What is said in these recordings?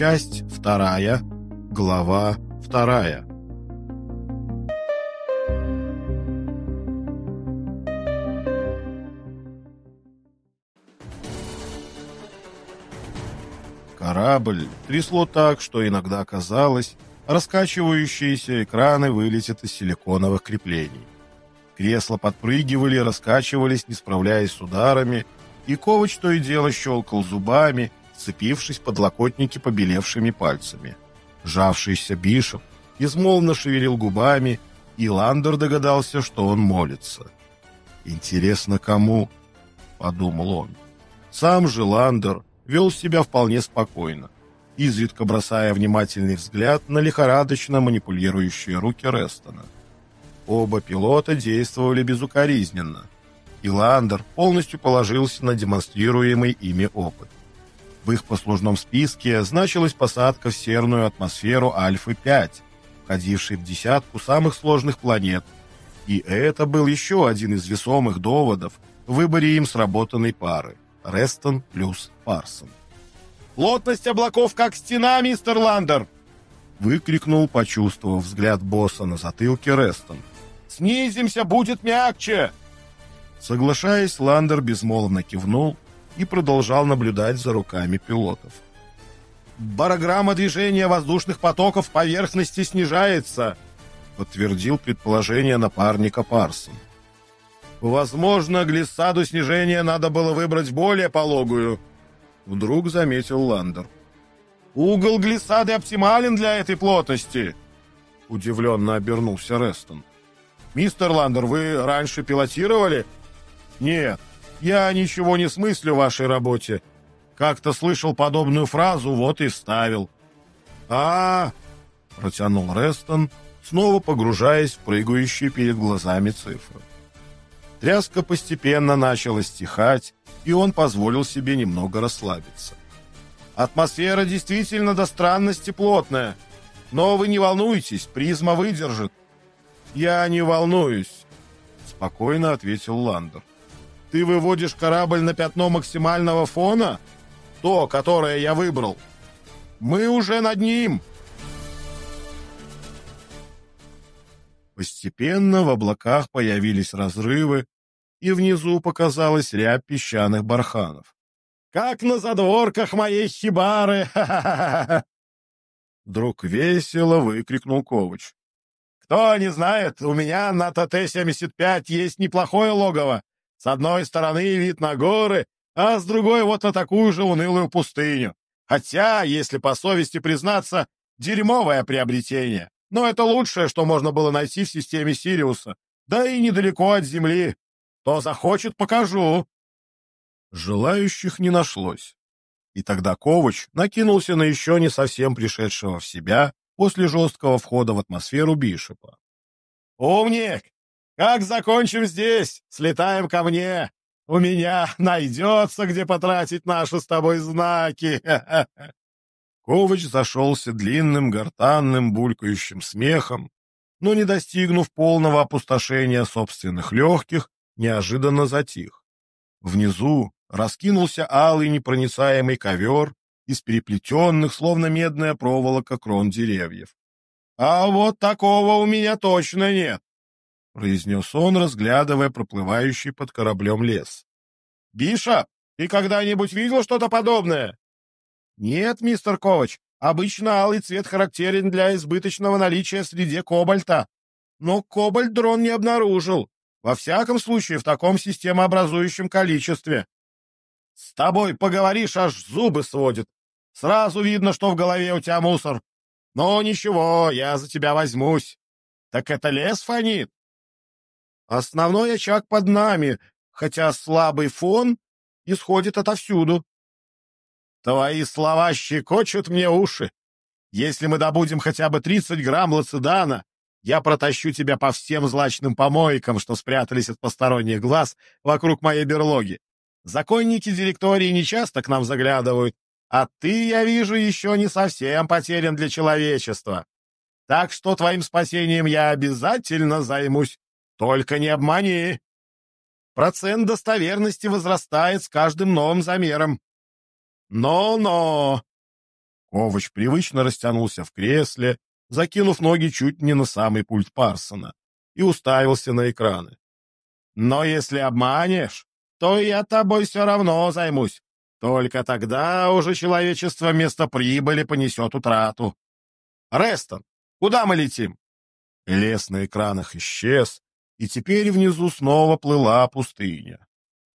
Часть вторая, глава вторая. Корабль трясло так, что иногда казалось, раскачивающиеся экраны вылетят из силиконовых креплений. Кресла подпрыгивали, раскачивались, не справляясь с ударами, и Ковач то и дело щелкал зубами, вцепившись подлокотники побелевшими пальцами. Жавшийся Бишоп измолвно шевелил губами, и Ландер догадался, что он молится. «Интересно, кому?» — подумал он. Сам же Ландер вел себя вполне спокойно, изредка бросая внимательный взгляд на лихорадочно манипулирующие руки Рестона. Оба пилота действовали безукоризненно, и Ландер полностью положился на демонстрируемый ими опыт. В их послужном списке значилась посадка в серную атмосферу Альфы-5, входившей в десятку самых сложных планет, и это был еще один из весомых доводов в выборе им сработанной пары – Рестон плюс Парсон. «Плотность облаков как стена, мистер Ландер!» – выкрикнул, почувствовав взгляд босса на затылке Рестон. «Снизимся, будет мягче!» Соглашаясь, Ландер безмолвно кивнул – и продолжал наблюдать за руками пилотов. «Барограмма движения воздушных потоков поверхности снижается», подтвердил предположение напарника Парсон. «Возможно, глиссаду снижения надо было выбрать более пологую», вдруг заметил Ландер. «Угол глиссады оптимален для этой плотности», удивленно обернулся Рестон. «Мистер Ландер, вы раньше пилотировали?» «Нет, я ничего не смыслю в вашей работе. Как-то слышал подобную фразу, вот и вставил. А, -а, -а протянул Рестон, снова погружаясь в прыгающие перед глазами цифры. Тряска постепенно начала стихать, и он позволил себе немного расслабиться. Атмосфера действительно до странности плотная, но вы не волнуйтесь, призма выдержит. Я не волнуюсь, спокойно ответил Ландер. Ты выводишь корабль на пятно максимального фона? То, которое я выбрал. Мы уже над ним. Постепенно в облаках появились разрывы, и внизу показалась рябь песчаных барханов. «Как на задворках моей хибары!» Вдруг весело выкрикнул Ковач. «Кто не знает, у меня на ТТ-75 есть неплохое логово. С одной стороны вид на горы, а с другой вот на такую же унылую пустыню. Хотя, если по совести признаться, дерьмовое приобретение. Но это лучшее, что можно было найти в системе Сириуса. Да и недалеко от Земли. Кто захочет, покажу. Желающих не нашлось. И тогда Ковач накинулся на еще не совсем пришедшего в себя после жесткого входа в атмосферу Бишопа. «Умник! Как закончим здесь, слетаем ко мне. У меня найдется, где потратить наши с тобой знаки. Ковач зашелся длинным, гортанным, булькающим смехом, но, не достигнув полного опустошения собственных легких, неожиданно затих. Внизу раскинулся алый непроницаемый ковер из переплетенных, словно медная проволока, крон деревьев. «А вот такого у меня точно нет!» — произнес он, разглядывая проплывающий под кораблем лес. «Биша, ты когда-нибудь видел что-то подобное?» «Нет, мистер Ковач, обычно алый цвет характерен для избыточного наличия среди кобальта. Но кобальт дрон не обнаружил, во всяком случае в таком системообразующем количестве. С тобой поговоришь, аж зубы сводит. Сразу видно, что в голове у тебя мусор. Но ничего, я за тебя возьмусь. Так это лес фонит? Основной очаг под нами, хотя слабый фон исходит отовсюду. Твои слова щекочут мне уши. Если мы добудем хотя бы 30 грамм лацедана, я протащу тебя по всем злачным помойкам, что спрятались от посторонних глаз вокруг моей берлоги. Законники директории не часто к нам заглядывают, а ты, я вижу, еще не совсем потерян для человечества. Так что твоим спасением я обязательно займусь. Только не обмани. Процент достоверности возрастает с каждым новым замером. Но-но. Ковач привычно растянулся в кресле, закинув ноги чуть не на самый пульт Парсона, и уставился на экраны. «Но если обманешь, то я тобой все равно займусь. Только тогда уже человечество вместо прибыли понесет утрату. Рестон, куда мы летим?» Лес на экранах исчез, и теперь внизу снова плыла пустыня.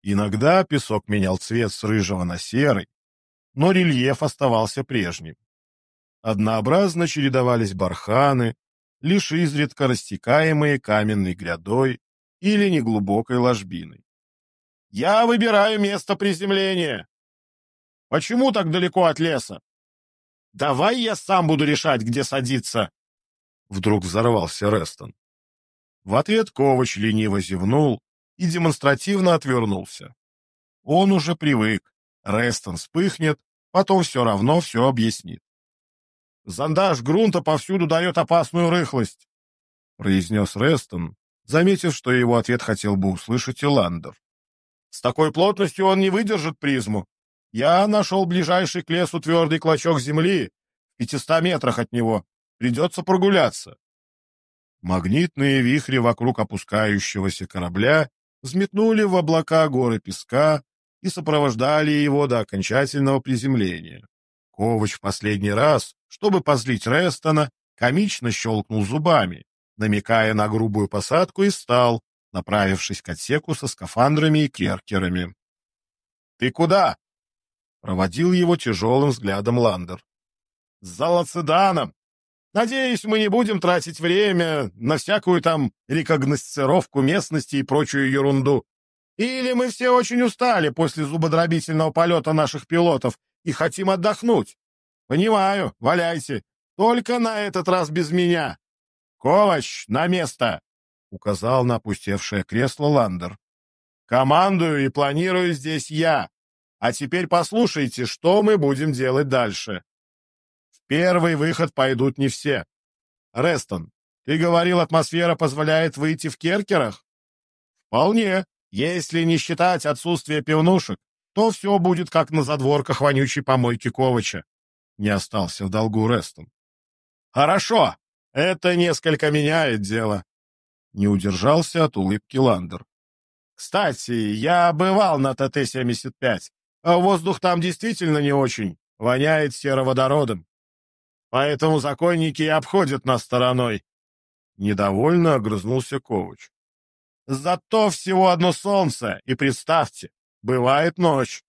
Иногда песок менял цвет с рыжего на серый, но рельеф оставался прежним. Однообразно чередовались барханы, лишь изредка растекаемые каменной грядой или неглубокой ложбиной. «Я выбираю место приземления!» «Почему так далеко от леса?» «Давай я сам буду решать, где садиться!» Вдруг взорвался Рестон. В ответ Ковач лениво зевнул и демонстративно отвернулся. Он уже привык. Рестон вспыхнет, потом все равно все объяснит. «Зондаж грунта повсюду дает опасную рыхлость», — произнес Рестон, заметив, что его ответ хотел бы услышать и Ландер. «С такой плотностью он не выдержит призму. Я нашел ближайший к лесу твердый клочок земли, в пятиста метрах от него. Придется прогуляться». Магнитные вихри вокруг опускающегося корабля взметнули в облака горы песка и сопровождали его до окончательного приземления. Ковач в последний раз, чтобы позлить Рестона, комично щелкнул зубами, намекая на грубую посадку, и стал, направившись к отсеку со скафандрами и керкерами. — Ты куда? — проводил его тяжелым взглядом Ландер. — За Лациданом! Надеюсь, мы не будем тратить время на всякую там рекогносцировку местности и прочую ерунду. Или мы все очень устали после зубодробительного полета наших пилотов и хотим отдохнуть. Понимаю, валяйте. Только на этот раз без меня. Ковач, на место! Указал на опустевшее кресло Ландер. Командую и планирую здесь я. А теперь послушайте, что мы будем делать дальше первый выход пойдут не все. Рестон, ты говорил, атмосфера позволяет выйти в керкерах? Вполне. Если не считать отсутствие пивнушек, то все будет как на задворках вонючей помойки Ковача. Не остался в долгу Рестон. Хорошо, это несколько меняет дело. Не удержался от улыбки Ландер. Кстати, я бывал на ТТ-75. Воздух там действительно не очень. Воняет сероводородом. Поэтому законники и обходят нас стороной. Недовольно огрызнулся Ковач. Зато всего одно солнце, и представьте, бывает ночь.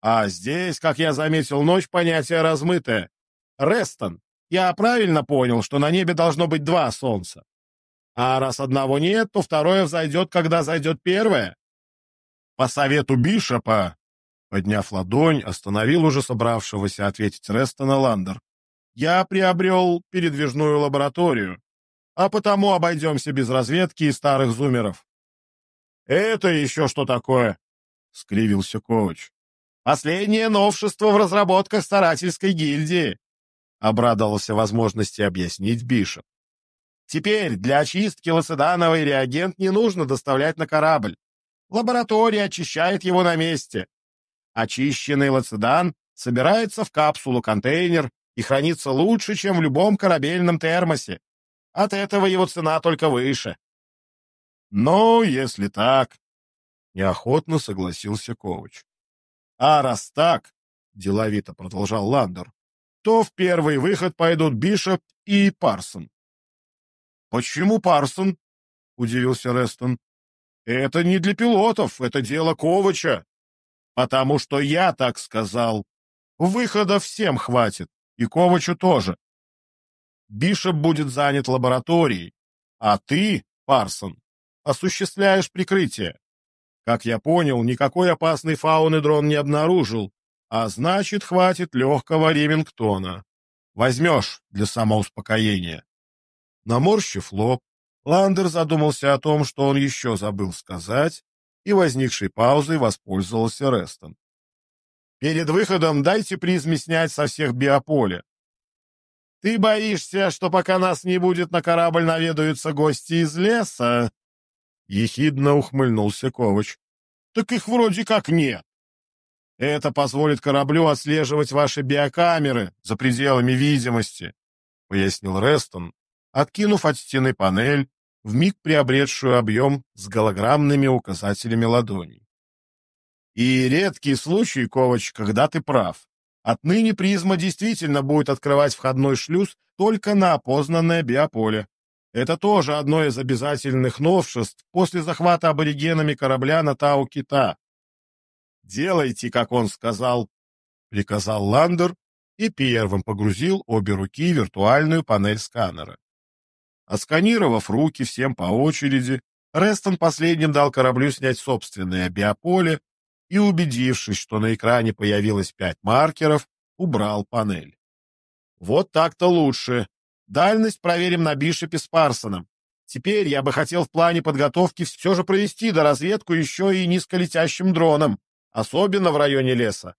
А здесь, как я заметил, ночь понятие размытое. Рестон, я правильно понял, что на небе должно быть два солнца? А раз одного нет, то второе взойдет, когда зайдет первое. По совету Бишопа, подняв ладонь, остановил уже собравшегося ответить Рестона Ландер я приобрел передвижную лабораторию, а потому обойдемся без разведки и старых зумеров. «Это еще что такое?» — скривился Ковач. «Последнее новшество в разработках старательской гильдии», — обрадовался возможности объяснить Бишоп. «Теперь для очистки лоцедановый реагент не нужно доставлять на корабль. Лаборатория очищает его на месте. Очищенный лоцедан собирается в капсулу-контейнер и хранится лучше, чем в любом корабельном термосе. От этого его цена только выше. Ну, если так, неохотно согласился Ковач. А раз так, деловито продолжал Ландер, то в первый выход пойдут Бишоп и Парсон. Почему Парсон? удивился Рестон. Это не для пилотов, это дело Ковача. Потому что я так сказал. Выхода всем хватит и Ковачу тоже. Бишоп будет занят лабораторией, а ты, Парсон, осуществляешь прикрытие. Как я понял, никакой опасной фауны дрон не обнаружил, а значит, хватит легкого Ремингтона. Возьмешь для самоуспокоения. Наморщив лоб, Ландер задумался о том, что он еще забыл сказать, и возникшей паузой воспользовался Рестон. Перед выходом дайте призме снять со всех биополя. Ты боишься, что пока нас не будет, на корабль наведаются гости из леса? Ехидно ухмыльнулся Ковач. Так их вроде как нет. Это позволит кораблю отслеживать ваши биокамеры за пределами видимости, пояснил Рестон, откинув от стены панель, вмиг приобретшую объем с голограммными указателями ладоней. И редкий случай, Ковач, когда ты прав. Отныне призма действительно будет открывать входной шлюз только на опознанное биополе. Это тоже одно из обязательных новшеств после захвата аборигенами корабля на Тау-Кита. «Делайте, как он сказал», — приказал Ландер и первым погрузил обе руки в виртуальную панель сканера. Отсканировав руки всем по очереди, Рестон последним дал кораблю снять собственное биополе и, убедившись, что на экране появилось пять маркеров, убрал панель. Вот так-то лучше. Дальность проверим на Бишопе с Парсоном. Теперь я бы хотел в плане подготовки все же провести до разведку еще и низколетящим дроном особенно в районе леса.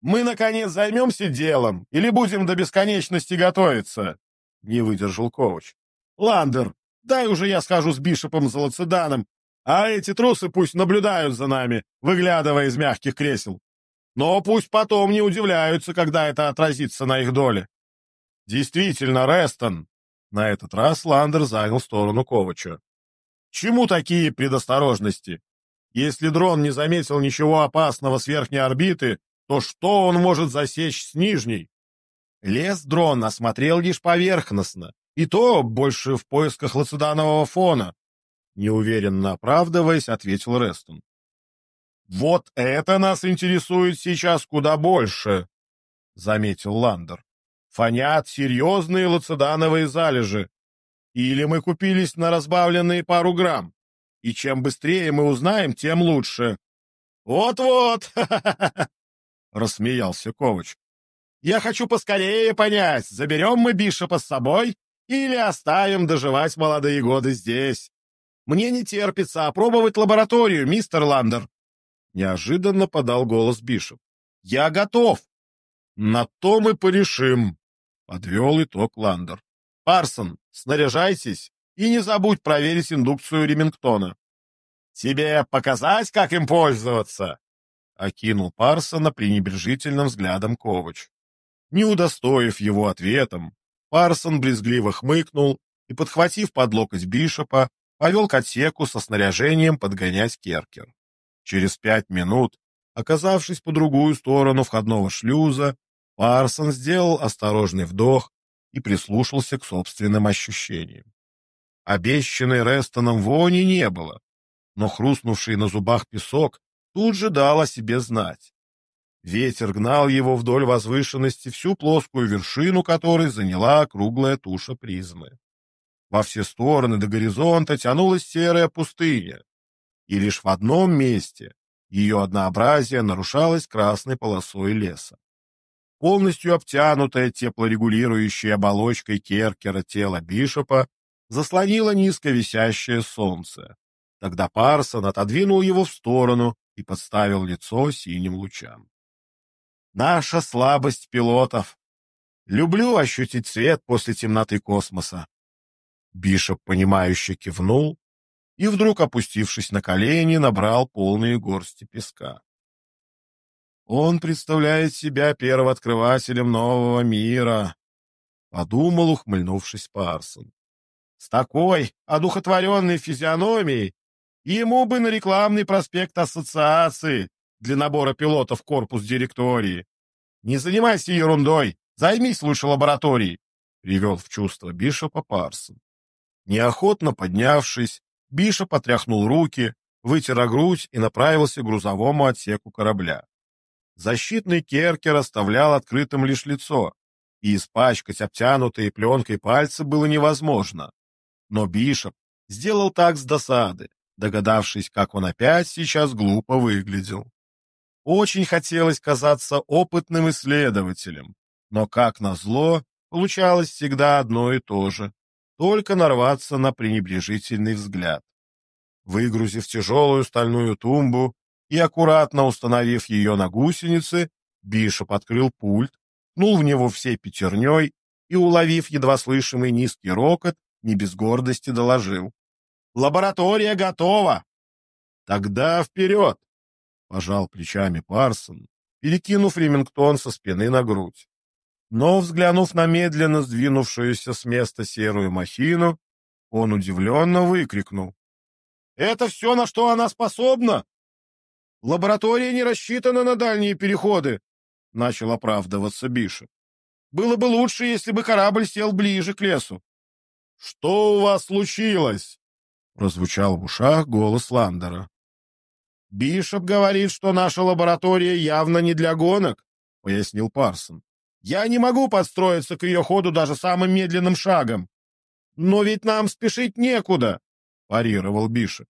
Мы, наконец, займемся делом или будем до бесконечности готовиться?» — не выдержал коуч. «Ландер, дай уже я схожу с Бишопом за Лациданом, а эти трусы пусть наблюдают за нами, выглядывая из мягких кресел. Но пусть потом не удивляются, когда это отразится на их доле». «Действительно, Рестон!» На этот раз Ландер занял сторону Ковача. «Чему такие предосторожности? Если дрон не заметил ничего опасного с верхней орбиты, то что он может засечь с нижней? Лес дрон осмотрел лишь поверхностно, и то больше в поисках лацеданового фона. Неуверенно оправдываясь, ответил Рестон. «Вот это нас интересует сейчас куда больше», — заметил Ландер. «Фонят серьезные лацедановые залежи. Или мы купились на разбавленные пару грамм и чем быстрее мы узнаем, тем лучше. Вот-вот, рассмеялся Ковач. Я хочу поскорее понять, заберем мы Бишопа с собой или оставим доживать молодые годы здесь. Мне не терпится опробовать лабораторию, мистер Ландер. Неожиданно подал голос Бишоп. Я готов. На то мы порешим, подвел итог Ландер. Парсон, снаряжайтесь и не забудь проверить индукцию Ремингтона. «Тебе показать, как им пользоваться?» — окинул Парсона пренебрежительным взглядом Ковач. Не удостоив его ответом, Парсон брезгливо хмыкнул и, подхватив под локоть Бишопа, повел к отсеку со снаряжением подгонять Керкер. Через пять минут, оказавшись по другую сторону входного шлюза, Парсон сделал осторожный вдох и прислушался к собственным ощущениям. Обещанной Рестоном вони не было, но хрустнувший на зубах песок тут же дал о себе знать. Ветер гнал его вдоль возвышенности всю плоскую вершину которой заняла круглая туша призмы. Во все стороны до горизонта тянулась серая пустыня, и лишь в одном месте ее однообразие нарушалось красной полосой леса. Полностью обтянутая теплорегулирующей оболочкой Керкера тело Бишопа заслонило низко висящее солнце. Тогда Парсон отодвинул его в сторону и подставил лицо синим лучам. «Наша слабость пилотов. Люблю ощутить свет после темноты космоса». Бишоп, понимающе кивнул и, вдруг опустившись на колени, набрал полные горсти песка. Он представляет себя первооткрывателем нового мира, — подумал, ухмыльнувшись Парсон. С такой одухотворенной физиономией ему бы на рекламный проспект ассоциации для набора пилотов корпус директории. Не занимайся ерундой, займись лучше лабораторией, — привел в чувство Бишопа Парсон. Неохотно поднявшись, Бишоп отряхнул руки, вытер грудь и направился к грузовому отсеку корабля. Защитный керкер оставлял открытым лишь лицо, и испачкать обтянутые пленкой пальцы было невозможно. Но Бишоп сделал так с досады, догадавшись, как он опять сейчас глупо выглядел. Очень хотелось казаться опытным исследователем, но, как назло, получалось всегда одно и то же, только нарваться на пренебрежительный взгляд. Выгрузив тяжелую стальную тумбу и аккуратно установив ее на гусеницы, Бишоп открыл пульт, пнул в него всей пятерней и, уловив едва слышимый низкий рокот, не без гордости доложил. «Лаборатория готова!» «Тогда вперед!» — пожал плечами Парсон перекинув ремингтон со спины на грудь. Но, взглянув на медленно сдвинувшуюся с места серую махину, он удивленно выкрикнул. «Это все, на что она способна? Лаборатория не рассчитана на дальние переходы», — начал оправдываться Бишоп. «Было бы лучше, если бы корабль сел ближе к лесу». «Что у вас случилось?» — прозвучал в ушах голос Ландера. «Бишоп говорит, что наша лаборатория явно не для гонок», — пояснил Парсон. «Я не могу подстроиться к ее ходу даже самым медленным шагом». «Но ведь нам спешить некуда», — парировал Бишоп.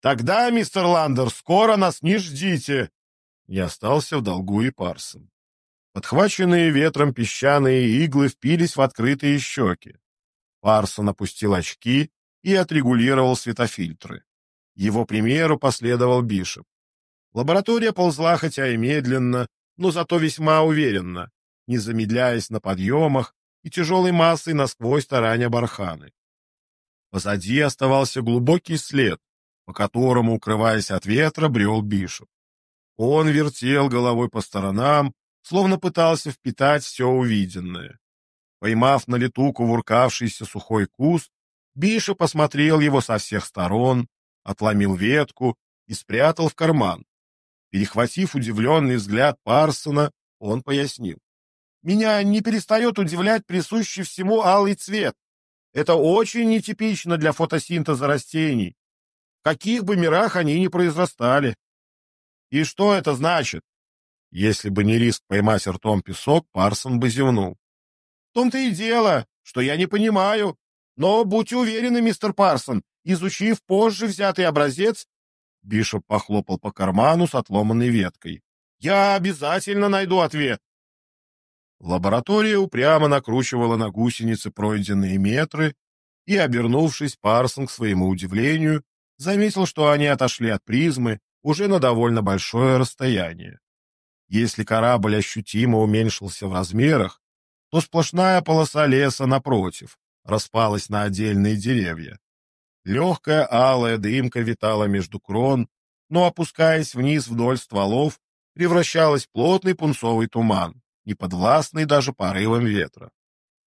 «Тогда, мистер Ландер, скоро нас не ждите!» И остался в долгу и Парсон. Подхваченные ветром песчаные иглы впились в открытые щеки. Парсон опустил очки и отрегулировал светофильтры. Его примеру последовал Бишоп. Лаборатория ползла хотя и медленно, но зато весьма уверенно, не замедляясь на подъемах и тяжелой массой насквозь тараня барханы. Позади оставался глубокий след, по которому, укрываясь от ветра, брел Бишоп. Он вертел головой по сторонам, словно пытался впитать все увиденное. Поймав на лету кувыркавшийся сухой куст, Бишоп посмотрел его со всех сторон, отломил ветку и спрятал в карман. Перехватив удивленный взгляд Парсона, он пояснил. «Меня не перестает удивлять присущий всему алый цвет. Это очень нетипично для фотосинтеза растений. В каких бы мирах они ни произрастали. И что это значит? Если бы не риск поймать ртом песок, Парсон бы зевнул. В том-то и дело, что я не понимаю. Но будьте уверены, мистер Парсон, изучив позже взятый образец, Бишоп похлопал по карману с отломанной веткой. Я обязательно найду ответ. Лаборатория упрямо накручивала на гусеницы пройденные метры, и, обернувшись, Парсон, к своему удивлению, заметил, что они отошли от призмы уже на довольно большое расстояние. Если корабль ощутимо уменьшился в размерах, то сплошная полоса леса, напротив, распалась на отдельные деревья. Легкая алая дымка витала между крон, но, опускаясь вниз вдоль стволов, превращалась в плотный пунцовый туман, неподвластный даже порывам ветра.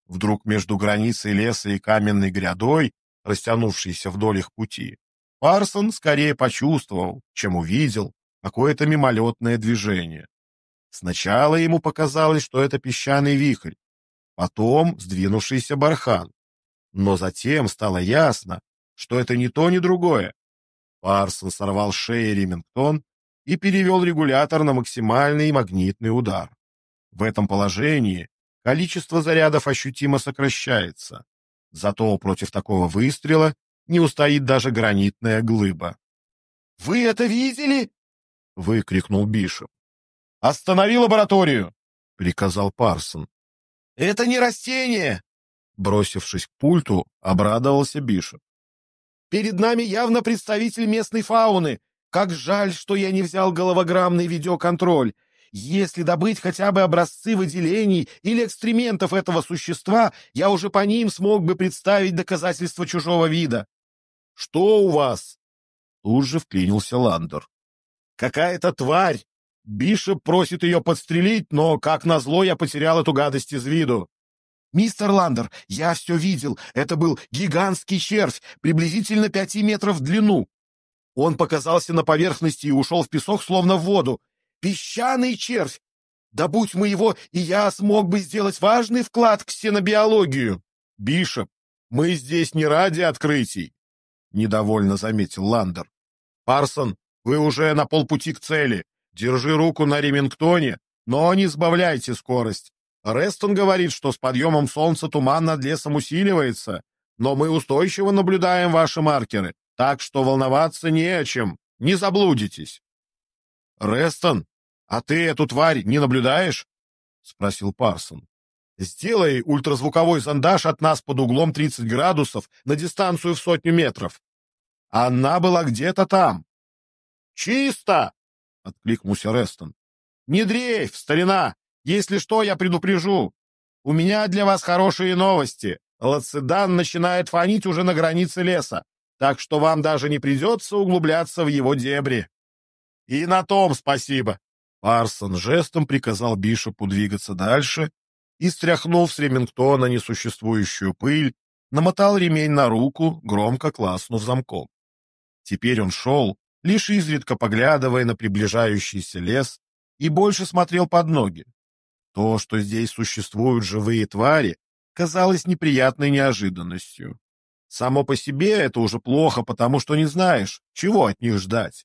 Вдруг между границей леса и каменной грядой, растянувшейся вдоль их пути, Парсон скорее почувствовал, чем увидел, какое-то мимолетное движение. Сначала ему показалось, что это песчаный вихрь, потом сдвинувшийся бархан. Но затем стало ясно, что это не то, ни другое. Парсон сорвал с шеи Ремингтон и перевел регулятор на максимальный магнитный удар. В этом положении количество зарядов ощутимо сокращается. Зато против такого выстрела не устоит даже гранитная глыба. «Вы это видели?» — выкрикнул Бишоп. «Останови лабораторию!» — приказал Парсон. «Это не растение!» Бросившись к пульту, обрадовался Бишоп. «Перед нами явно представитель местной фауны. Как жаль, что я не взял головограммный видеоконтроль. Если добыть хотя бы образцы выделений или экстрементов этого существа, я уже по ним смог бы представить доказательства чужого вида. Что у вас? Тут же вклинился Ландер. Какая-то тварь. Бишоп просит ее подстрелить, но, как назло, я потерял эту гадость из виду. «Мистер Ландер, я все видел. Это был гигантский червь, приблизительно пяти метров в длину. Он показался на поверхности и ушел в песок, словно в воду. Песчаный червь! Да будь мы его, и я смог бы сделать важный вклад в ксенобиологию. Бишоп, мы здесь не ради открытий. — недовольно заметил Ландер. «Парсон, вы уже на полпути к цели. Держи руку на Ремингтоне, но не сбавляйте скорость. Рестон говорит, что с подъемом солнца туман над лесом усиливается, но мы устойчиво наблюдаем ваши маркеры, так что волноваться не о чем, не заблудитесь». «Рестон, а ты эту тварь не наблюдаешь?» — спросил Парсон. Сделай ультразвуковой зондаж от нас под углом 30 градусов на дистанцию в сотню метров. Она была где-то там. Чисто! Откликнулся Рестон. Не дрейф, старина! Если что, я предупрежу. У меня для вас хорошие новости. Лацедан начинает фонить уже на границе леса, так что вам даже не придется углубляться в его дебри. И на том спасибо. Парсон жестом приказал Бишопу двигаться дальше и, стряхнув с Ремингтона несуществующую пыль, намотал ремень на руку, громко класснув замком. Теперь он шел, лишь изредка поглядывая на приближающийся лес, и больше смотрел под ноги. То, что здесь существуют живые твари, казалось неприятной неожиданностью. Само по себе это уже плохо, потому что не знаешь, чего от них ждать.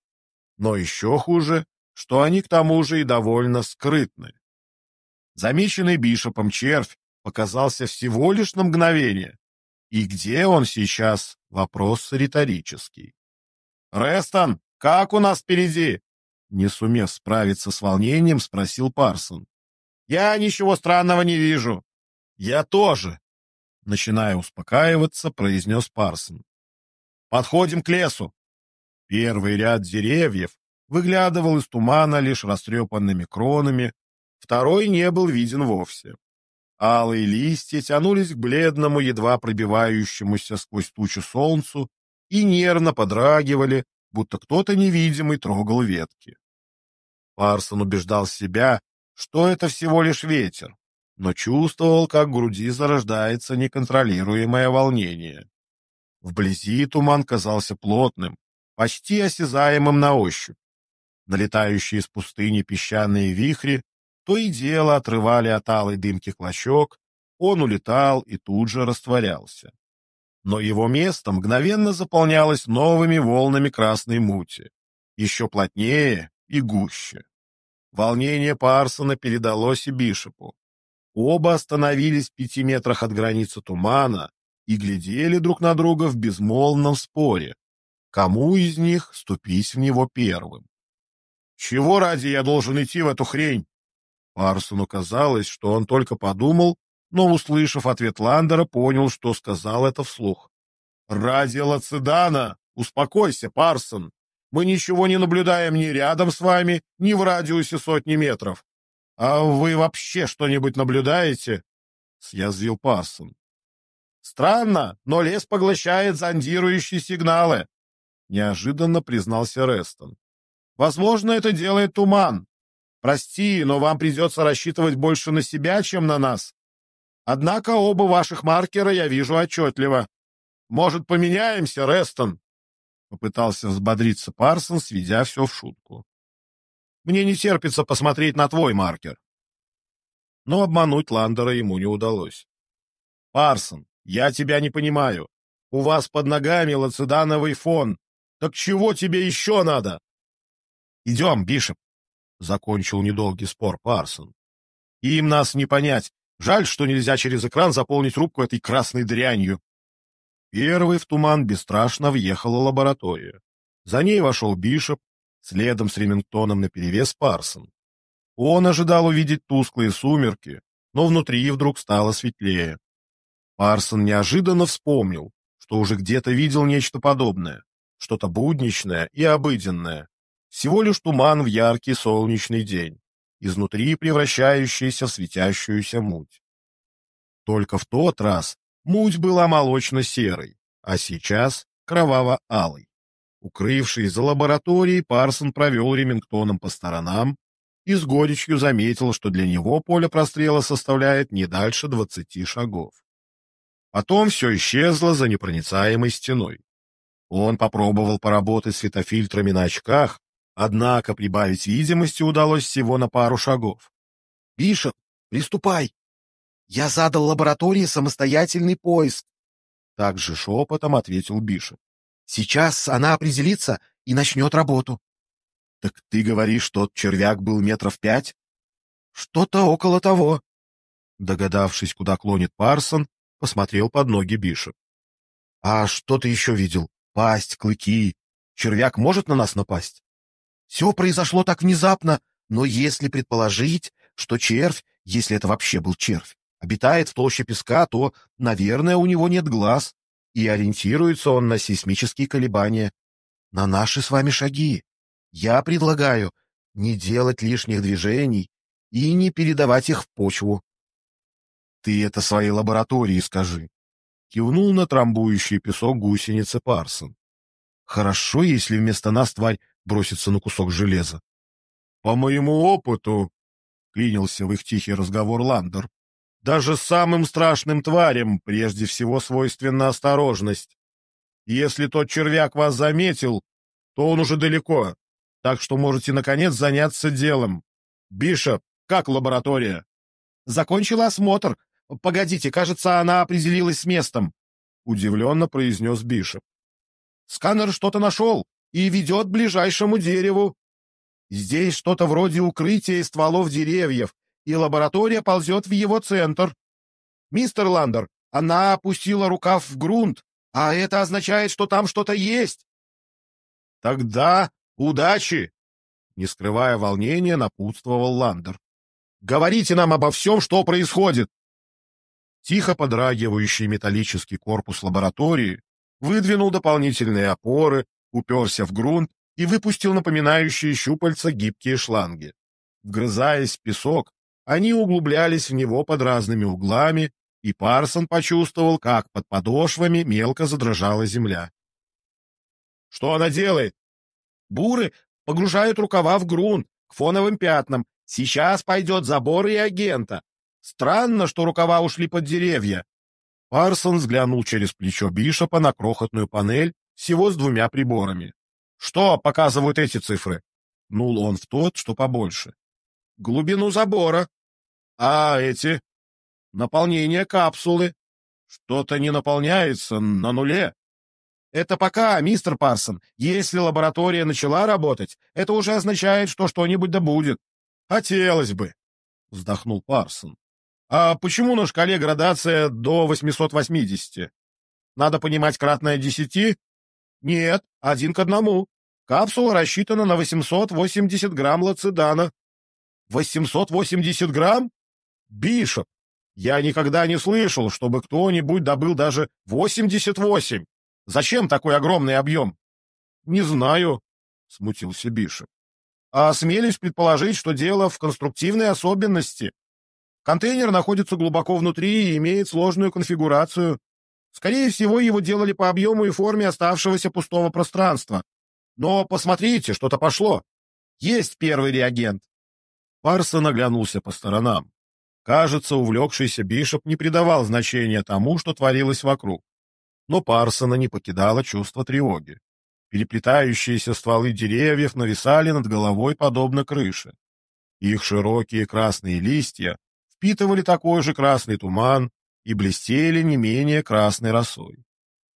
Но еще хуже, что они к тому же и довольно скрытны. Замеченный Бишопом червь показался всего лишь на мгновение. И где он сейчас? Вопрос риторический. «Рестон, как у нас впереди?» Не сумев справиться с волнением, спросил Парсон. «Я ничего странного не вижу». «Я тоже», начиная успокаиваться, произнес Парсон. «Подходим к лесу». Первый ряд деревьев выглядывал из тумана лишь растрепанными кронами, второй не был виден вовсе. Алые листья тянулись к бледному, едва пробивающемуся сквозь тучу солнцу и нервно подрагивали, будто кто-то невидимый трогал ветки. Парсон убеждал себя, что это всего лишь ветер, но чувствовал, как в груди зарождается неконтролируемое волнение. Вблизи туман казался плотным, почти осязаемым на ощупь. Налетающие из пустыни песчаные вихри то и дело отрывали от алой дымки клочок, он улетал и тут же растворялся. Но его место мгновенно заполнялось новыми волнами красной мути, еще плотнее и гуще. Волнение Парсона передалось и Бишопу. Оба остановились в пяти метрах от границы тумана и глядели друг на друга в безмолвном споре, кому из них ступить в него первым. «Чего ради я должен идти в эту хрень?» Парсону казалось, что он только подумал, но, услышав ответ Ландера, понял, что сказал это вслух. «Ради Лацедана! Успокойся, Парсон! Мы ничего не наблюдаем ни рядом с вами, ни в радиусе сотни метров. «А вы вообще что-нибудь наблюдаете?» — съязвил Парсон. «Странно, но лес поглощает зондирующие сигналы», — неожиданно признался Рестон. «Возможно, это делает туман. Прости, но вам придется рассчитывать больше на себя, чем на нас. Однако оба ваших маркера я вижу отчетливо. Может, поменяемся, Рестон?» Попытался взбодриться Парсон, сведя все в шутку. Мне не терпится посмотреть на твой маркер. Но обмануть Ландера ему не удалось. «Парсон, я тебя не понимаю. У вас под ногами лацедановый фон. Так чего тебе еще надо?» «Идем, Бишоп», — закончил недолгий спор Парсон. «Им нас не понять. Жаль, что нельзя через экран заполнить рубку этой красной дрянью». Первый в туман бесстрашно въехала лаборатория. За ней вошел Бишоп, следом с Ремингтоном наперевес Парсон. Он ожидал увидеть тусклые сумерки, но внутри вдруг стало светлее. Парсон неожиданно вспомнил, что уже где-то видел нечто подобное, что-то будничное и обыденное, всего лишь туман в яркий солнечный день, изнутри превращающийся в светящуюся муть. Только в тот раз муть была молочно-серой, а сейчас кроваво-алой. Укрывшись за лабораторией, Парсон провел Ремингтоном по сторонам и с горечью заметил, что для него поле прострела составляет не дальше двадцати шагов. Потом все исчезло за непроницаемой стеной. Он попробовал поработать светофильтрами на очках, однако прибавить видимости удалось всего на пару шагов. — Бишоп, приступай! Я задал лаборатории самостоятельный поиск. Так же шепотом ответил Бишоп. Сейчас она определится и начнет работу. — Так ты говоришь, тот червяк был метров пять? — Что-то около того. Догадавшись, куда клонит Парсон, посмотрел под ноги Бишоп. — А что ты еще видел? Пасть, клыки. Червяк может на нас напасть? Все произошло так внезапно, но если предположить, что червь, если это вообще был червь, обитает в толще песка, то, наверное, у него нет глаз и ориентируется он на сейсмические колебания, на наши с вами шаги. Я предлагаю не делать лишних движений и не передавать их в почву. Ты это своей лаборатории скажи. Кивнул на трамбующий песок гусеницы Парсон. Хорошо, если вместо нас тварь бросится на кусок железа. По моему опыту, клинился в их тихий разговор Ландер, даже самым страшным тварям прежде всего свойственна осторожность. Если тот червяк вас заметил, то он уже далеко, так что можете, наконец, заняться делом. Бишоп, как лаборатория? Закончила осмотр. Погодите, кажется, она определилась с местом. Удивленно произнес Бишоп. Сканер что-то нашел и ведет к ближайшему дереву. Здесь что-то вроде укрытия из стволов деревьев, и лаборатория ползет в его центр. Мистер Ландер, она опустила рукав в грунт, а это означает, что там что-то есть. Тогда удачи! Не скрывая волнения, напутствовал Ландер. Говорите нам обо всем, что происходит. Тихо подрагивающий металлический корпус лаборатории выдвинул дополнительные опоры, уперся в грунт и выпустил напоминающие щупальца гибкие шланги. Вгрызаясь в песок, они углублялись в него под разными углами, и Парсон почувствовал, как под подошвами мелко задрожала земля. «Что она делает?» «Буры погружают рукава в грунт, к фоновым пятнам. Сейчас пойдет забор и агента. Странно, что рукава ушли под деревья». Парсон взглянул через плечо Бишопа на крохотную панель всего с двумя приборами. «Что показывают эти цифры?» Нул он в тот, что побольше глубину забора. А эти? Наполнение капсулы. Что-то не наполняется на нуле. Это пока, мистер Парсон. Если лаборатория начала работать, это уже означает, что что-нибудь да будет. Хотелось бы, вздохнул Парсон. А почему на шкале градация до 880? Надо понимать кратное десяти? Нет, один к одному. Капсула рассчитана на 880 грамм лацидана. 880 грамм? Бишоп, я никогда не слышал, чтобы кто-нибудь добыл даже 88. Зачем такой огромный объем? Не знаю, смутился Бишоп. А осмелюсь предположить, что дело в конструктивной особенности. Контейнер находится глубоко внутри и имеет сложную конфигурацию. Скорее всего, его делали по объему и форме оставшегося пустого пространства. Но посмотрите, что-то пошло. Есть первый реагент. Парсон оглянулся по сторонам. Кажется, увлекшийся Бишоп не придавал значения тому, что творилось вокруг. Но Парсона не покидало чувство тревоги. Переплетающиеся стволы деревьев нависали над головой подобно крыше. Их широкие красные листья впитывали такой же красный туман и блестели не менее красной росой.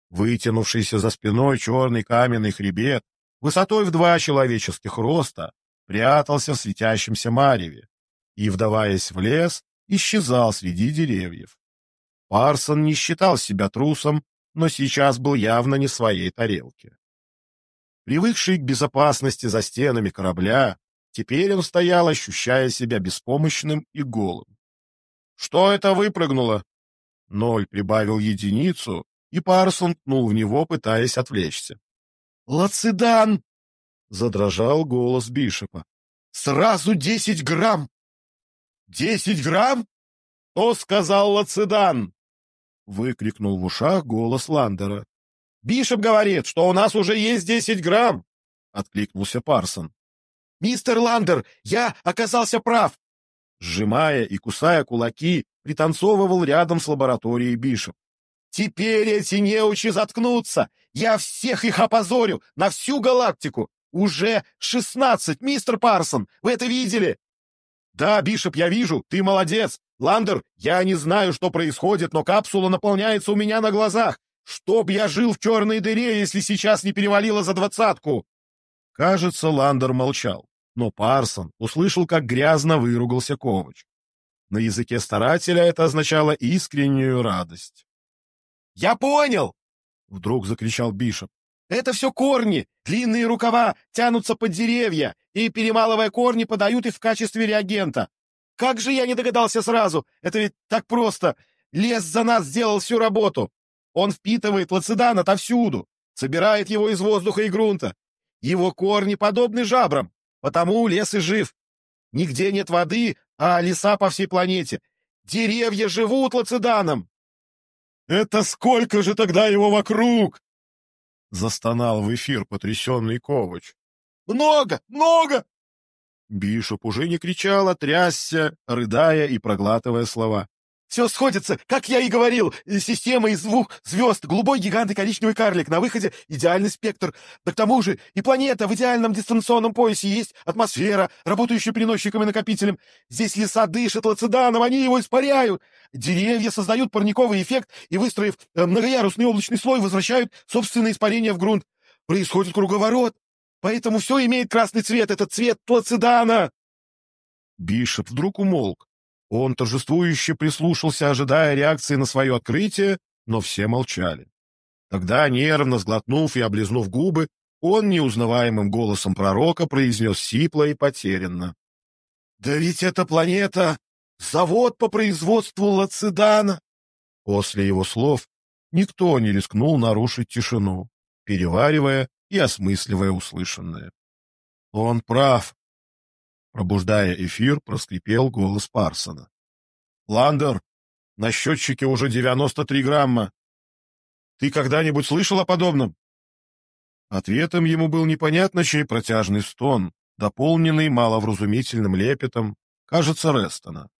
Вытянувшийся за спиной черный каменный хребет, высотой в два человеческих роста, прятался в светящемся мареве и, вдаваясь в лес, исчезал среди деревьев. Парсон не считал себя трусом, но сейчас был явно не в своей тарелке. Привыкший к безопасности за стенами корабля, теперь он стоял, ощущая себя беспомощным и голым. «Что это выпрыгнуло?» Ноль прибавил единицу, и Парсон ткнул в него, пытаясь отвлечься. «Лацидан!» Задрожал голос Бишопа. «Сразу десять грамм!» «Десять грамм? Кто сказал Лацидан?» Выкрикнул в ушах голос Ландера. «Бишоп говорит, что у нас уже есть десять грамм!» Откликнулся Парсон. «Мистер Ландер, я оказался прав!» Сжимая и кусая кулаки, пританцовывал рядом с лабораторией Бишоп. «Теперь эти неучи заткнутся! Я всех их опозорю на всю галактику! Уже шестнадцать, мистер Парсон! Вы это видели? Да, Бишоп, я вижу, ты молодец. Ландер, я не знаю, что происходит, но капсула наполняется у меня на глазах. Чтоб я жил в черной дыре, если сейчас не перевалило за двадцатку. Кажется, Ландер молчал, но Парсон услышал, как грязно выругался Ковач. На языке старателя это означало искреннюю радость. «Я понял!» — вдруг закричал Бишоп. Это все корни, длинные рукава тянутся под деревья, и, перемалывая корни, подают их в качестве реагента. Как же я не догадался сразу? Это ведь так просто. Лес за нас сделал всю работу. Он впитывает лацидан отовсюду, собирает его из воздуха и грунта. Его корни подобны жабрам, потому лес и жив. Нигде нет воды, а леса по всей планете. Деревья живут лациданом. Это сколько же тогда его вокруг? — застонал в эфир потрясенный Ковач. «Много! Много!» Бишоп уже не кричал, а трясся, рыдая и проглатывая слова. Все сходится, как я и говорил. Система из двух звезд, голубой гигант и коричневый карлик. На выходе идеальный спектр. Да к тому же и планета в идеальном дистанционном поясе есть атмосфера, работающая переносчиком и накопителем. Здесь леса дышат лациданом, они его испаряют. Деревья создают парниковый эффект и, выстроив э, многоярусный облачный слой, возвращают собственное испарение в грунт. Происходит круговорот. Поэтому все имеет красный цвет. Это цвет лацидана. Бишоп вдруг умолк. Он торжествующе прислушался, ожидая реакции на свое открытие, но все молчали. Тогда, нервно сглотнув и облизнув губы, он неузнаваемым голосом пророка произнес сипло и потерянно. — Да ведь эта планета — завод по производству лацидана! После его слов никто не рискнул нарушить тишину, переваривая и осмысливая услышанное. — Он прав, Пробуждая эфир, проскрипел голос Парсона. «Ландер, на счетчике уже 93 грамма. Ты когда-нибудь слышал о подобном?» Ответом ему был непонятно чей протяжный стон, дополненный маловразумительным лепетом, кажется, Рестона.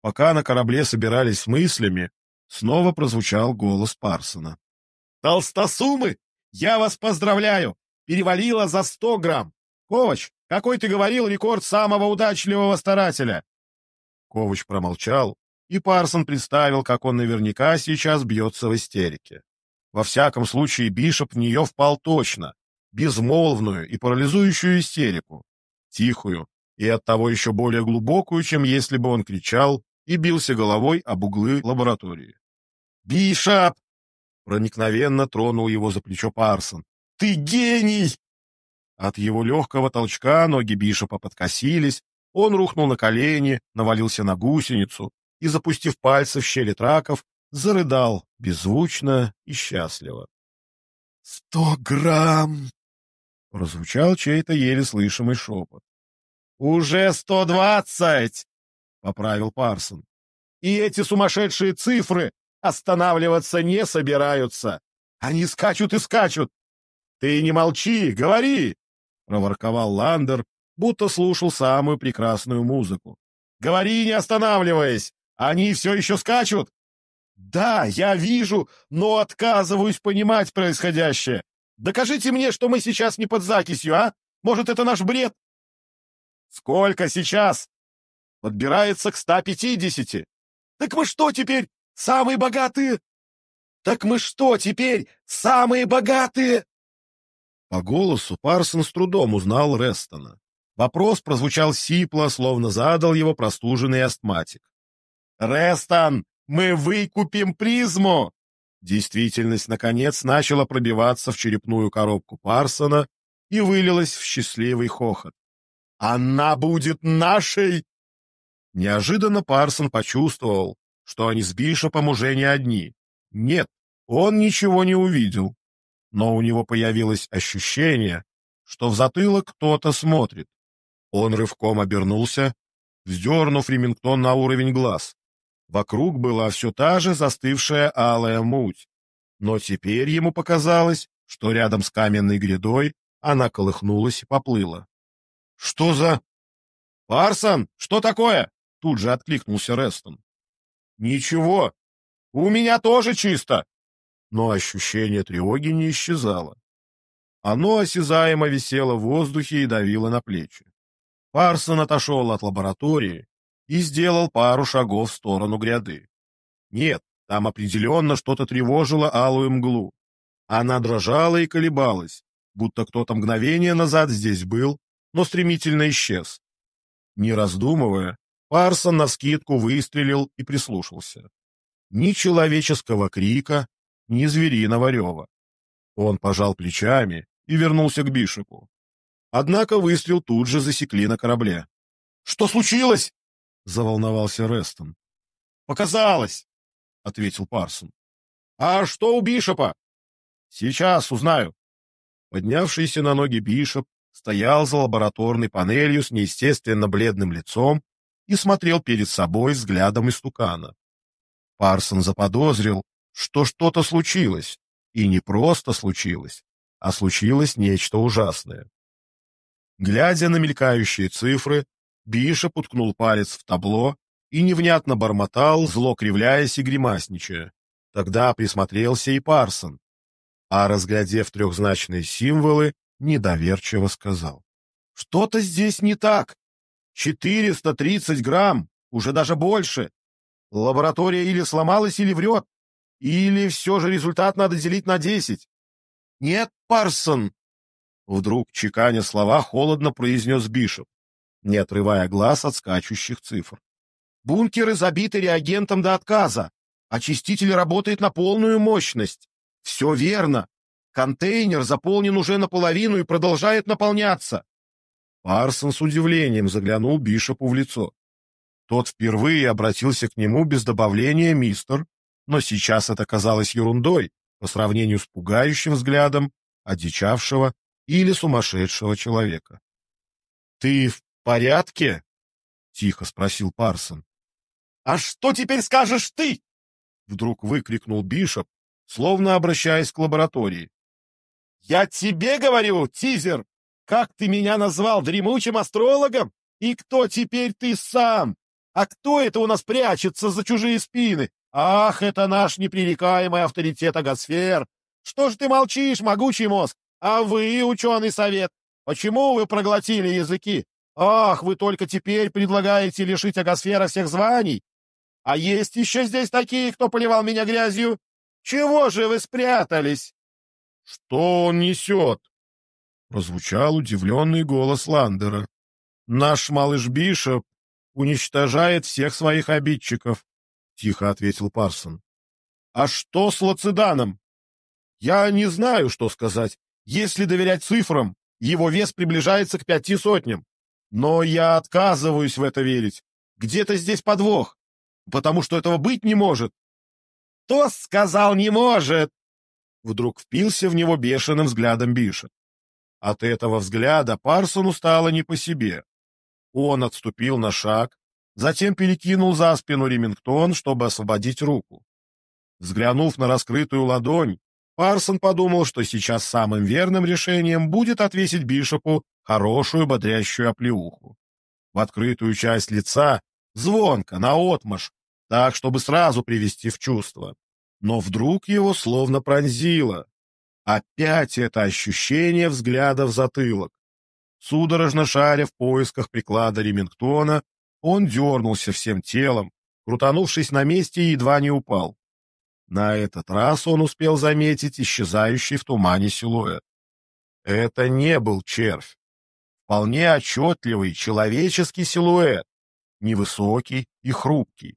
Пока на корабле собирались с мыслями, снова прозвучал голос Парсона. «Толстосумы, я вас поздравляю! Перевалило за сто грамм! Ковач, какой, ты говорил, рекорд самого удачливого старателя?» Ковач промолчал, и Парсон представил, как он наверняка сейчас бьется в истерике. Во всяком случае, Бишоп в нее впал точно, безмолвную и парализующую истерику, тихую и оттого еще более глубокую, чем если бы он кричал и бился головой об углы лаборатории. «Бишоп!» — проникновенно тронул его за плечо Парсон. «Ты гений!» От его легкого толчка ноги Бишопа подкосились, он рухнул на колени, навалился на гусеницу и, запустив пальцы в щели траков, зарыдал беззвучно и счастливо. — Сто грамм! — прозвучал чей-то еле слышимый шепот. — Уже сто двадцать! — поправил Парсон. — И эти сумасшедшие цифры останавливаться не собираются. Они скачут и скачут. Ты не молчи, говори! Проворковал Ландер, будто слушал самую прекрасную музыку. «Говори, не останавливаясь! Они все еще скачут!» «Да, я вижу, но отказываюсь понимать происходящее. Докажите мне, что мы сейчас не под закисью, а? Может, это наш бред?» «Сколько сейчас?» «Подбирается к ста пятидесяти». «Так мы что теперь, самые богатые?» «Так мы что теперь, самые богатые?» По голосу Парсон с трудом узнал Рестона. Вопрос прозвучал сипло, словно задал его простуженный астматик. «Рестон, мы выкупим призму!» Действительность, наконец, начала пробиваться в черепную коробку Парсона и вылилась в счастливый хохот. «Она будет нашей!» Неожиданно Парсон почувствовал, что они с Бишопом уже не одни. Нет, он ничего не увидел но у него появилось ощущение, что в затылок кто-то смотрит. Он рывком обернулся, вздернув Ремингтон на уровень глаз. Вокруг была все та же застывшая алая муть, но теперь ему показалось, что рядом с каменной грядой она колыхнулась и поплыла. — Что за... — Парсон, что такое? — тут же откликнулся Рестон. — Ничего, у меня тоже чисто, но ощущение тревоги не исчезало. Оно осязаемо висело в воздухе и давило на плечи. Парсон отошел от лаборатории и сделал пару шагов в сторону гряды. Нет, там определенно что-то тревожило алую мглу. Она дрожала и колебалась, будто кто-то мгновение назад здесь был, но стремительно исчез. Не раздумывая, Парсон навскидку выстрелил и прислушался. Ни человеческого крика, ни звериного рева. Он пожал плечами и вернулся к Бишопу. Однако выстрел тут же засекли на корабле. — Что случилось? — заволновался Рестон. — Показалось, — ответил Парсон. — А что у Бишопа? — Сейчас узнаю. Поднявшийся на ноги Бишоп стоял за лабораторной панелью с неестественно бледным лицом и смотрел перед собой взглядом истукана. Парсон заподозрил, что что-то случилось, и не просто случилось, а случилось нечто ужасное. Глядя на мелькающие цифры, Бишоп уткнул палец в табло и невнятно бормотал, зло кривляясь и гримасничая. Тогда присмотрелся и Парсон, а, разглядев трехзначные символы, недоверчиво сказал. — Что-то здесь не так. 430 грамм, уже даже больше. Лаборатория или сломалась, или врет. Или все же результат надо делить на 10. Нет, Парсон! Вдруг, чеканя слова, холодно произнес Бишоп, не отрывая глаз от скачущих цифр. Бункеры забиты реагентом до отказа. Очиститель работает на полную мощность. Все верно. Контейнер заполнен уже наполовину и продолжает наполняться. Парсон с удивлением заглянул Бишопу в лицо. Тот впервые обратился к нему без добавления «мистер», но сейчас это казалось ерундой по сравнению с пугающим взглядом одичавшего или сумасшедшего человека. — Ты в порядке? — тихо спросил Парсон. — А что теперь скажешь ты? — вдруг выкрикнул Бишоп, словно обращаясь к лаборатории. «Я тебе говорю, тизер! Как ты меня назвал дремучим астрологом? И кто теперь ты сам? А кто это у нас прячется за чужие спины? Ах, это наш непререкаемый авторитет Агосфер! Что ж ты молчишь, могучий мозг? А вы, ученый совет, почему вы проглотили языки? Ах, вы только теперь предлагаете лишить Агосфера всех званий? А есть еще здесь такие, кто поливал меня грязью? Чего же вы спрятались? — Что он несет? — прозвучал удивленный голос Ландера. — Наш малыш Бишоп уничтожает всех своих обидчиков, — тихо ответил Парсон. — А что с Лациданом? — Я не знаю, что сказать. Если доверять цифрам, его вес приближается к пяти сотням. Но я отказываюсь в это верить. Где-то здесь подвох, потому что этого быть не может. «Кто сказал не может?» Вдруг впился в него бешеным взглядом Биша. От этого взгляда Парсону стало не по себе. Он отступил на шаг, затем перекинул за спину ремингтон, чтобы освободить руку. Взглянув на раскрытую ладонь, Парсон подумал, что сейчас самым верным решением будет отвесить Бишопу хорошую бодрящую оплеуху. В открытую часть лица, звонко, наотмашь, так, чтобы сразу привести в чувство. Но вдруг его словно пронзило. Опять это ощущение взгляда в затылок. Судорожно шаря в поисках приклада Ремингтона, он дернулся всем телом, крутанувшись на месте и едва не упал. На этот раз он успел заметить исчезающий в тумане силуэт. Это не был червь. Вполне отчетливый человеческий силуэт, невысокий и хрупкий.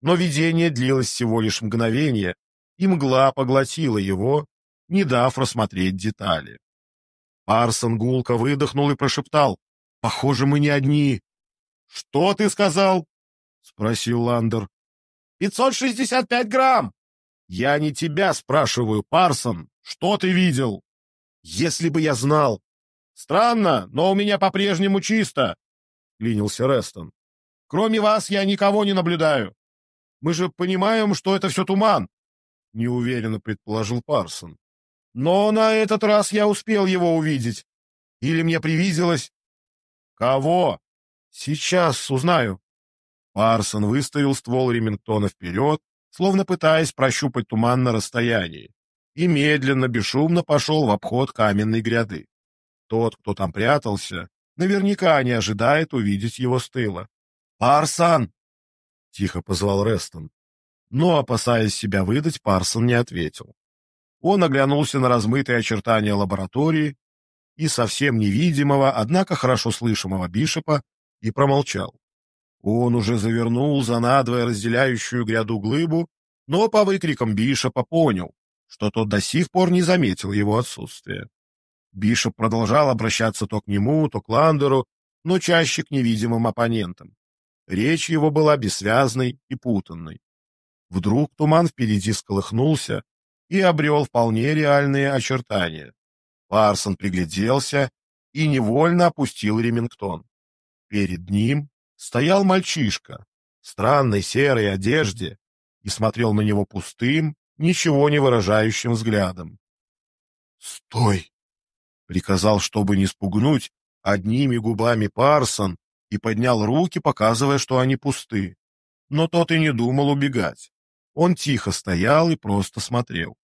Но видение длилось всего лишь мгновение, и мгла поглотила его, не дав рассмотреть детали. Парсон гулко выдохнул и прошептал. — Похоже, мы не одни. — Что ты сказал? — спросил Ландер. — Пятьсот шестьдесят пять грамм! — Я не тебя спрашиваю, Парсон. Что ты видел? — Если бы я знал. — Странно, но у меня по-прежнему чисто, — клянился Рестон. — Кроме вас я никого не наблюдаю. Мы же понимаем, что это все туман, — неуверенно предположил Парсон. Но на этот раз я успел его увидеть. Или мне привиделось? Кого? Сейчас узнаю. Парсон выставил ствол Ремингтона вперед, словно пытаясь прощупать туман на расстоянии, и медленно, бесшумно пошел в обход каменной гряды. Тот, кто там прятался, наверняка не ожидает увидеть его с тыла. «Парсон!» — тихо позвал Рестон. Но, опасаясь себя выдать, Парсон не ответил. Он оглянулся на размытые очертания лаборатории и совсем невидимого, однако хорошо слышимого Бишопа и промолчал. Он уже завернул за надвое разделяющую гряду глыбу, но по выкрикам Бишопа понял, что тот до сих пор не заметил его отсутствия. Бишоп продолжал обращаться то к нему, то к Ландеру, но чаще к невидимым оппонентам. Речь его была бессвязной и путанной. Вдруг туман впереди сколыхнулся и обрел вполне реальные очертания. Парсон пригляделся и невольно опустил ремингтон. Перед ним стоял мальчишка в странной серой одежде и смотрел на него пустым, ничего не выражающим взглядом. «Стой!» — приказал, чтобы не спугнуть, Одними губами Парсон и поднял руки, показывая, что они пусты. Но тот и не думал убегать. Он тихо стоял и просто смотрел.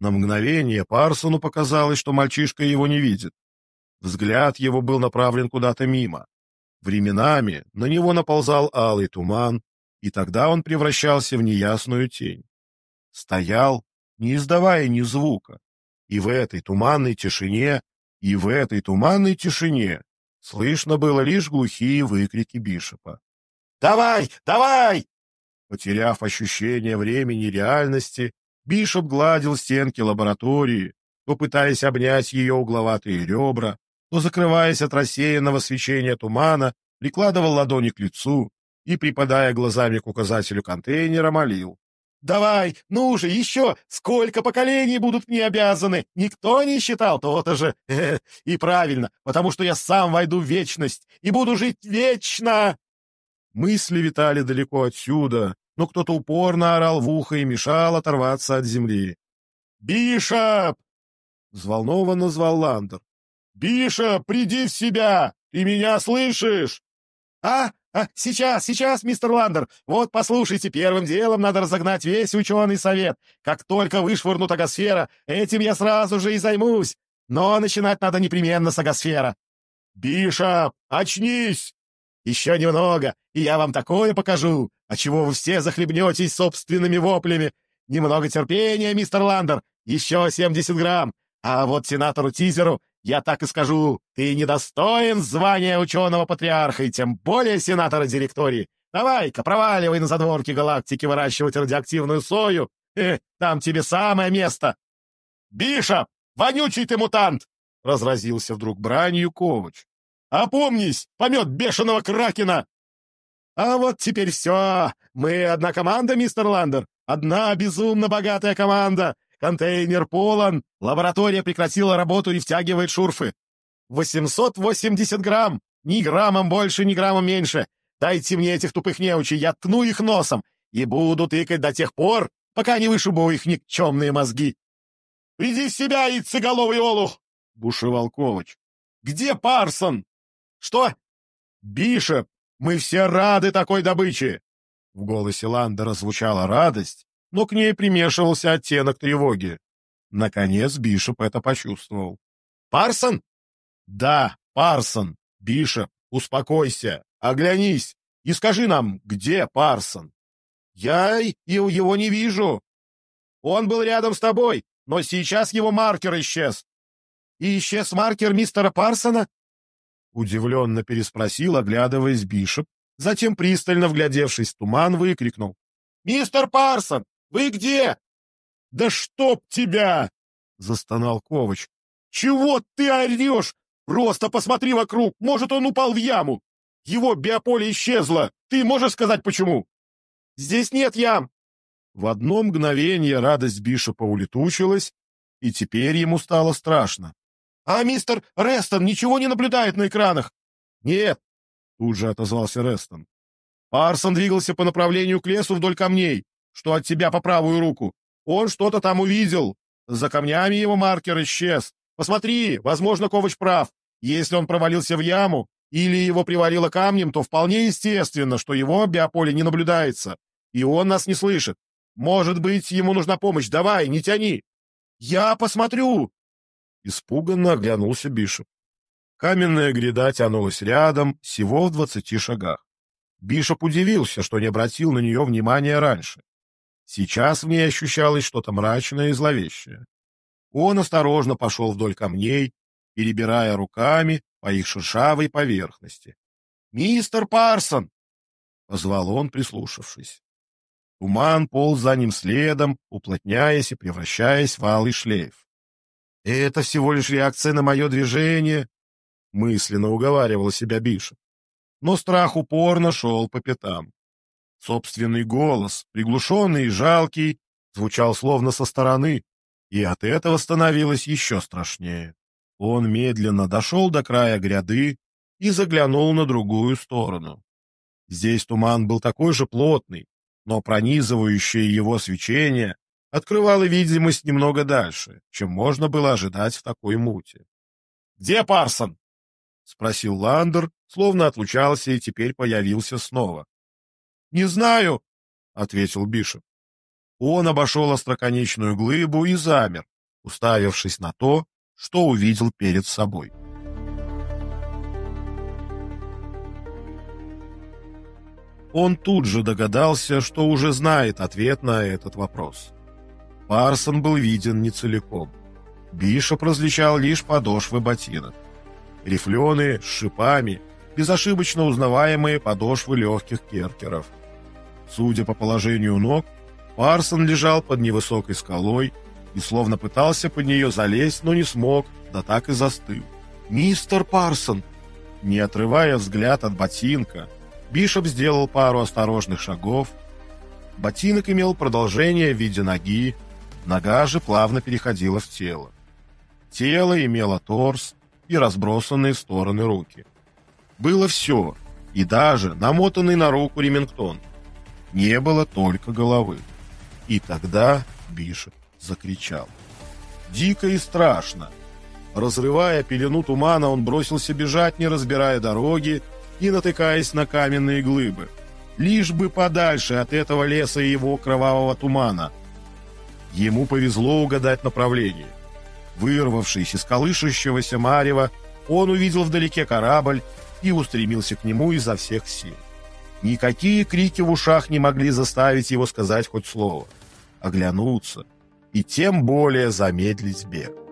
На мгновение Парсону показалось, что мальчишка его не видит. Взгляд его был направлен куда-то мимо. Временами на него наползал алый туман, и тогда он превращался в неясную тень. Стоял, не издавая ни звука, и в этой туманной тишине, и в этой туманной тишине слышно было лишь глухие выкрики Бишопа. «Давай! Давай!» Потеряв ощущение времени и реальности, Бишоп гладил стенки лаборатории, то пытаясь обнять ее угловатые ребра, то, закрываясь от рассеянного свечения тумана, прикладывал ладони к лицу и, припадая глазами к указателю контейнера, молил. «Давай, ну же, еще! Сколько поколений будут мне обязаны! Никто не считал то-то же! И правильно, потому что я сам войду в вечность и буду жить вечно!» Мысли витали далеко отсюда, но кто-то упорно орал в ухо и мешал оторваться от земли. «Бишоп!» — взволнованно звал Ландер. «Биша, приди в себя! Ты меня слышишь?» «А? А, сейчас, сейчас, мистер Ландер! Вот, послушайте, первым делом надо разогнать весь ученый совет. Как только вышвырнут агосфера, этим я сразу же и займусь. Но начинать надо непременно с агосфера». «Биша, очнись!» «Еще немного, и я вам такое покажу, от чего вы все захлебнетесь собственными воплями. Немного терпения, мистер Ландер, еще 70 грамм. А вот сенатору Тизеру я так и скажу, ты недостоин звания ученого-патриарха и тем более сенатора директории. Давай-ка, проваливай на задворке галактики выращивать радиоактивную сою. Э, там тебе самое место. Биша, вонючий ты мутант! Разразился вдруг бранью Ковач. Опомнись, помет бешеного кракена! А вот теперь все. Мы одна команда, мистер Ландер. Одна безумно богатая команда. Контейнер полон. Лаборатория прекратила работу и втягивает шурфы. 880 грамм. Ни граммом больше, ни граммом меньше. Дайте мне этих тупых неучей, я ткну их носом и буду тыкать до тех пор, пока не вышибу их никчемные мозги. — Иди в себя, яйцеголовый олух! — бушевал Ковач. — Где Парсон? — Что? — Бишоп, мы все рады такой добыче! В голосе Ландера звучала радость, но к ней примешивался оттенок тревоги. Наконец Бишоп это почувствовал. «Парсон?» «Да, Парсон. Бишоп, успокойся, оглянись и скажи нам, где Парсон?» «Я его не вижу. Он был рядом с тобой, но сейчас его маркер исчез». «И исчез маркер мистера Парсона?» Удивленно переспросил, оглядываясь Бишоп, затем, пристально вглядевшись в туман, выкрикнул. «Мистер Парсон, вы где?» «Да чтоб тебя!» — застонал Ковач. «Чего ты орешь? Просто посмотри вокруг, может, он упал в яму. Его биополе исчезло. Ты можешь сказать, почему?» «Здесь нет ям!» В одно мгновение радость Бишопа улетучилась, и теперь ему стало страшно. «А мистер Рестон ничего не наблюдает на экранах?» «Нет», — тут же отозвался Рестон. Парсон двигался по направлению к лесу вдоль камней что от тебя по правую руку. Он что-то там увидел. За камнями его маркер исчез. Посмотри, возможно, Ковач прав. Если он провалился в яму или его привалило камнем, то вполне естественно, что его биополе не наблюдается, и он нас не слышит. Может быть, ему нужна помощь. Давай, не тяни. Я посмотрю. Испуганно оглянулся Бишоп. Каменная гряда тянулась рядом, всего в двадцати шагах. Бишоп удивился, что не обратил на нее внимания раньше. Сейчас в ней ощущалось что-то мрачное и зловещее. Он осторожно пошел вдоль камней, перебирая руками по их шершавой поверхности. «Мистер Парсон!» — позвал он, прислушавшись. Туман полз за ним следом, уплотняясь и превращаясь в алый шлейф. «Это всего лишь реакция на мое движение», — мысленно уговаривал себя Бишоп. Но страх упорно шел по пятам. Собственный голос, приглушенный и жалкий, звучал словно со стороны, и от этого становилось еще страшнее. Он медленно дошел до края гряды и заглянул на другую сторону. Здесь туман был такой же плотный, но пронизывающее его свечение открывало видимость немного дальше, чем можно было ожидать в такой муте. «Где Парсон?» спросил Ландер, словно отлучался и теперь появился снова. Не знаю, ответил Бишоп. Он обошел остроконечную глыбу и замер, уставившись на то, что увидел перед собой. Он тут же догадался, что уже знает ответ на этот вопрос. Парсон был виден не целиком. Бишоп различал лишь подошвы ботинок. Рифленые, с шипами, безошибочно узнаваемые подошвы легких керкеров. Судя по положению ног, Парсон лежал под невысокой скалой и словно пытался под нее залезть, но не смог, да так и застыл. «Мистер Парсон!» Не отрывая взгляд от ботинка, Бишоп сделал пару осторожных шагов. Ботинок имел продолжение в виде ноги, нога же плавно переходила в тело. Тело имело торс и разбросанные стороны руки. Было все, и даже намотанный на руку ремингтон. Не было только головы. И тогда Бишоп закричал. Дико и страшно. Разрывая пелену тумана, он бросился бежать, не разбирая дороги, и натыкаясь на каменные глыбы. Лишь бы подальше от этого леса и его кровавого тумана. Ему повезло угадать направление. Вырвавшись из колышущегося марева, он увидел вдалеке корабль и устремился к нему изо всех сил. Никакие крики в ушах не могли заставить его сказать хоть слово, оглянуться и тем более замедлить бег.